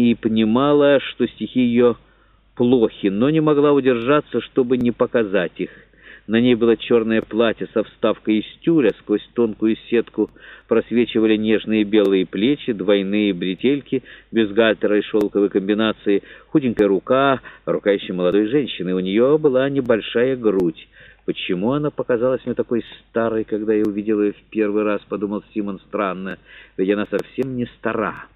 и понимала, что стихи ее плохи, но не могла удержаться, чтобы не показать их. На ней было черное платье со вставкой из тюля, сквозь тонкую сетку просвечивали нежные белые плечи, двойные бретельки, бюстгальтера и шелковой комбинации, худенькая рука, рука еще молодой женщины. У нее была небольшая грудь. Почему она показалась мне такой старой, когда я увидела ее в первый раз, подумал Симон странно, ведь она совсем не стара.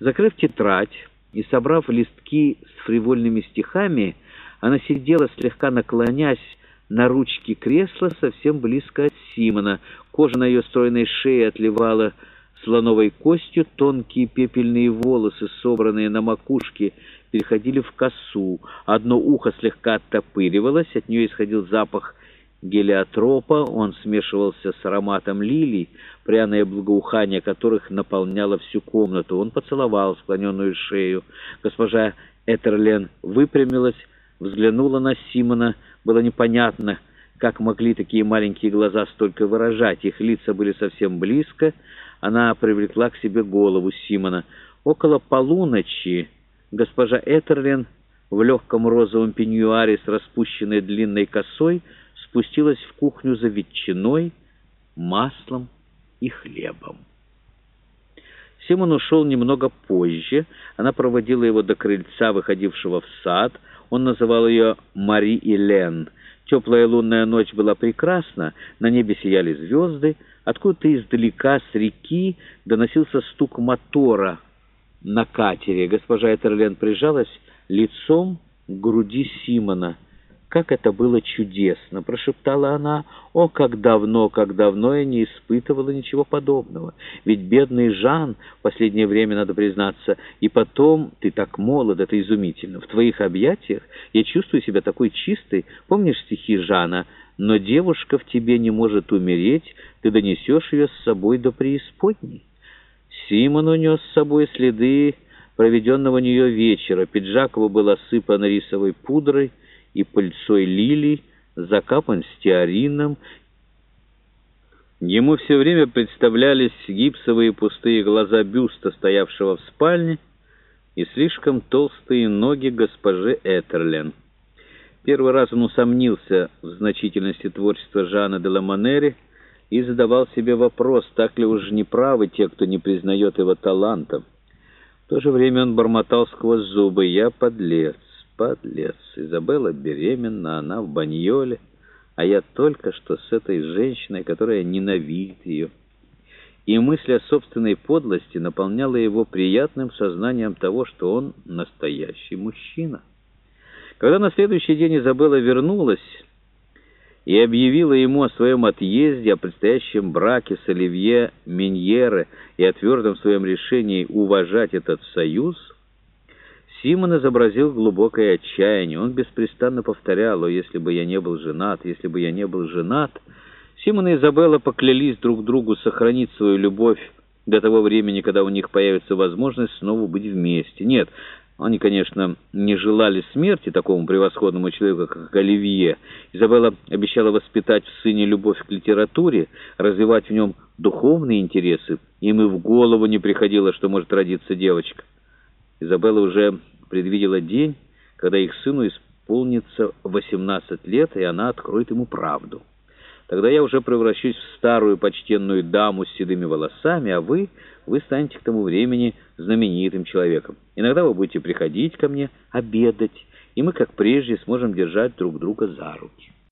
Закрыв тетрадь и собрав листки с фривольными стихами, она сидела, слегка наклонясь, на ручке кресла совсем близко от Симона. Кожа на ее стройной шее отливала слоновой костью, тонкие пепельные волосы, собранные на макушке, переходили в косу. Одно ухо слегка оттопыривалось, от нее исходил запах гелиотропа, он смешивался с ароматом лилий, пряное благоухание которых наполняло всю комнату. Он поцеловал склоненную шею. Госпожа Этерлен выпрямилась, взглянула на Симона. Было непонятно, как могли такие маленькие глаза столько выражать. Их лица были совсем близко. Она привлекла к себе голову Симона. Около полуночи госпожа Этерлен в легком розовом пеньюаре с распущенной длинной косой спустилась в кухню за ветчиной, маслом и хлебом. Симон ушел немного позже. Она проводила его до крыльца, выходившего в сад. Он называл ее Мари Илен. Теплая лунная ночь была прекрасна, на небе сияли звезды. Откуда-то издалека с реки доносился стук мотора на катере. Госпожа Этерлен прижалась лицом к груди Симона. «Как это было чудесно!» — прошептала она. «О, как давно, как давно я не испытывала ничего подобного! Ведь бедный Жан, в последнее время, надо признаться, и потом ты так молод, это изумительно. В твоих объятиях я чувствую себя такой чистой. Помнишь стихи Жана? Но девушка в тебе не может умереть, ты донесешь ее с собой до преисподней». Симон унес с собой следы проведенного у нее вечера. Пиджак его был осыпан рисовой пудрой, и пыльцой лилий, закапан стеарином. Ему все время представлялись гипсовые пустые глаза бюста, стоявшего в спальне, и слишком толстые ноги госпожи Этерлен. Первый раз он усомнился в значительности творчества Жана де Ламанери и задавал себе вопрос, так ли уж неправы те, кто не признает его талантом. В то же время он бормотал сквозь зубы «Я подлец». Подлец. Изабелла беременна, она в баньоле, а я только что с этой женщиной, которая ненавидит ее. И мысль о собственной подлости наполняла его приятным сознанием того, что он настоящий мужчина. Когда на следующий день Изабелла вернулась и объявила ему о своем отъезде, о предстоящем браке с Оливье Миньере и о твердом своем решении уважать этот союз, Симон изобразил глубокое отчаяние. Он беспрестанно повторял, «О, если бы я не был женат, если бы я не был женат!» Симон и Изабелла поклялись друг другу сохранить свою любовь до того времени, когда у них появится возможность снова быть вместе. Нет, они, конечно, не желали смерти такому превосходному человеку, как Оливье. Изабелла обещала воспитать в сыне любовь к литературе, развивать в нем духовные интересы. Им и в голову не приходило, что может родиться девочка. Изабелла уже предвидела день, когда их сыну исполнится 18 лет, и она откроет ему правду. Тогда я уже превращусь в старую почтенную даму с седыми волосами, а вы, вы станете к тому времени знаменитым человеком. Иногда вы будете приходить ко мне обедать, и мы, как прежде, сможем держать друг друга за руки».